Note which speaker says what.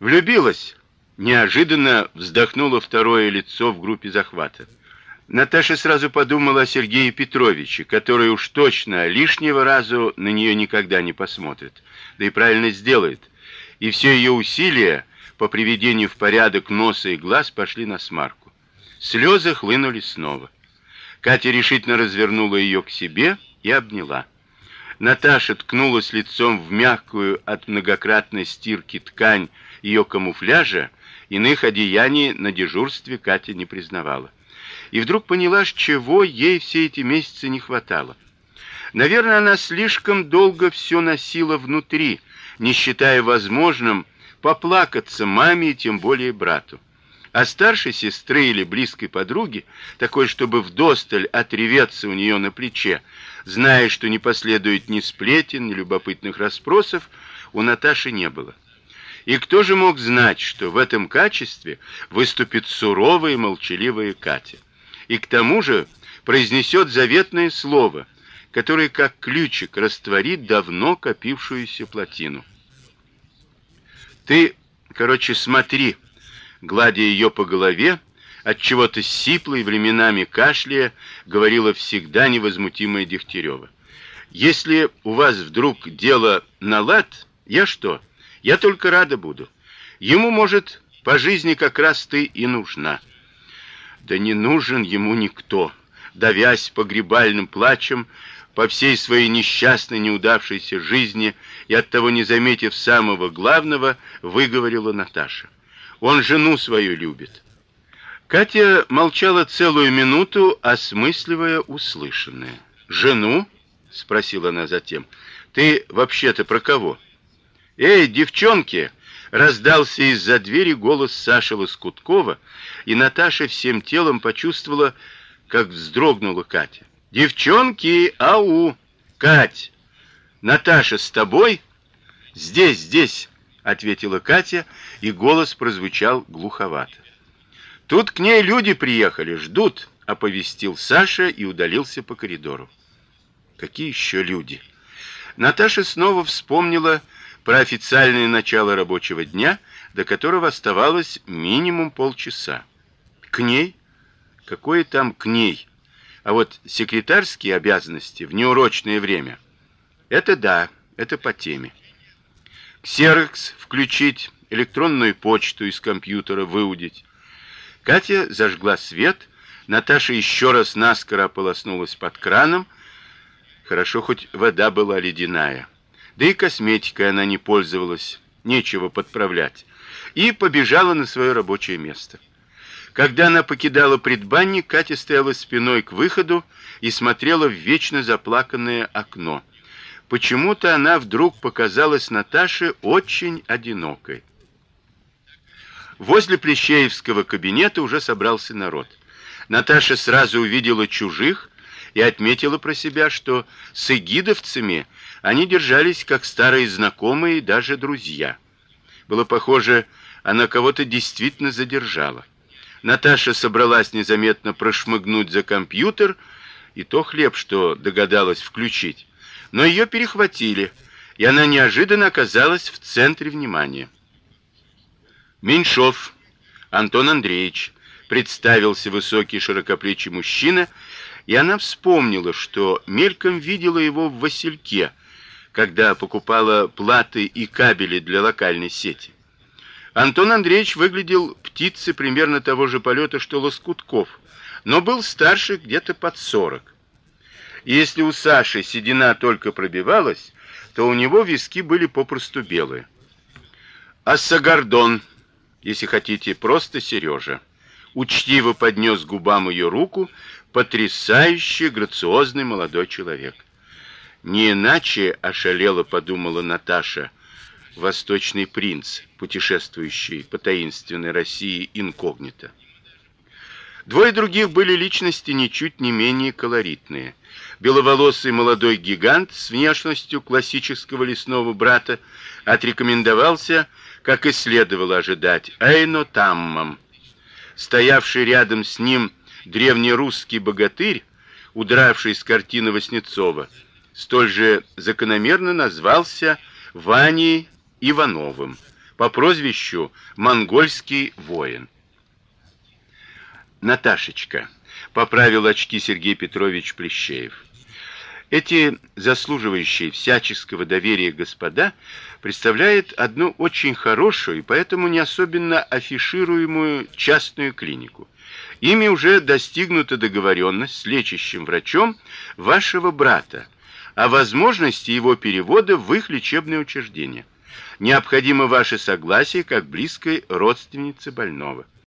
Speaker 1: Влюбилась. Неожиданно вздохнуло второе лицо в группе захвата. Наташа сразу подумала о Сергее Петровиче, который уж точно лишнего разу на нее никогда не посмотрит. Да и правильно сделает. И все ее усилия по приведению в порядок носа и глаз пошли на смарку. Слезы хлынули снова. Катя решительно развернула ее к себе и обняла. Наташа ткнулась лицом в мягкую от многократной стирки ткань ее камуфляжа, иных одеяний на дежурстве Катя не признавала. И вдруг поняла, чего ей все эти месяцы не хватало. Наверное, она слишком долго все носила внутри, не считая возможным поплакаться маме и тем более брату. А старшей сестры или близкой подруги, такой, чтобы вдосталь отреветься у нее на плече, зная, что не последует ни сплетен, ни любопытных расспросов, у Наташи не было. И кто же мог знать, что в этом качестве выступит суровая и молчаливая Катя? И к тому же произнесет заветное слово, которое как ключик растворит давно копившуюся плотину. Ты, короче, смотри, гладя ее по голове, от чего-то сиплой временами кашляя, говорила всегда невозмутимая Дегтярева. Если у вас вдруг дело на лад, я что? Я только рада буду. Ему, может, по жизни как раз ты и нужна. Да не нужен ему никто. Давясь погребальным плачем по всей своей несчастной неудавшейся жизни и оттого не заметив самого главного, выговорила Наташа. Он жену свою любит. Катя молчала целую минуту, осмысливая услышанное. "Жену?" спросила она затем. "Ты вообще-то про кого?" "Эй, девчонки!" раздался из-за двери голос Саши Лоскуткова, и Наташа всем телом почувствовала, как вздрогнула Катя. "Девчонки, ау! Кать, Наташа с тобой?" "Здесь, здесь", ответила Катя, и голос прозвучал глуховато. Тут к ней люди приехали, ждут, оповестил Саша и удалился по коридору. Какие еще люди? Наташа снова вспомнила про официальное начало рабочего дня, до которого оставалось минимум полчаса. К ней? Какое там к ней? А вот секретарские обязанности в неурочное время. Это да, это по теме. Ксерокс включить, электронную почту из компьютера выудить, Катя зажгла свет, Наташа еще раз наскоро ополоснулась под краном. Хорошо хоть вода была ледяная. Да и косметикой она не пользовалась, нечего подправлять. И побежала на свое рабочее место. Когда она покидала предбанник, Катя стояла спиной к выходу и смотрела в вечно заплаканное окно. Почему-то она вдруг показалась Наташе очень одинокой. Возле Плещеевского кабинета уже собрался народ. Наташа сразу увидела чужих и отметила про себя, что с игидовцами они держались как старые знакомые и даже друзья. Было похоже, она кого-то действительно задержала. Наташа собралась незаметно прошмыгнуть за компьютер, и то хлеб, что догадалась включить. Но ее перехватили, и она неожиданно оказалась в центре внимания. Меньшов Антон Андреевич представился высокий широкоплечий мужчина, и она вспомнила, что мельком видела его в Васильке, когда покупала платы и кабели для локальной сети. Антон Андреевич выглядел птицей примерно того же полета, что Лоскутков, но был старше где-то под сорок. Если у Саши седина только пробивалась, то у него виски были попросту белые. А Сагардон если хотите, просто Сережа. Учтиво поднес губам ее руку потрясающе грациозный молодой человек. Не иначе ошалела, подумала Наташа, восточный принц, путешествующий по таинственной России инкогнито. Двое других были личности ничуть не менее колоритные. Беловолосый молодой гигант с внешностью классического лесного брата отрекомендовался как и следовало ожидать, Эйно Таммом. Стоявший рядом с ним древнерусский богатырь, удравший с картины Васнецова, столь же закономерно назвался Ваней Ивановым, по прозвищу Монгольский воин. Наташечка, поправил очки Сергей Петрович Плещеев. Эти заслуживающие всяческого доверия господа представляют одну очень хорошую и поэтому не особенно афишируемую частную клинику. Ими уже достигнута договоренность с лечащим врачом вашего брата о возможности его перевода в их лечебное учреждение. Необходимо ваше согласие как близкой родственницы больного.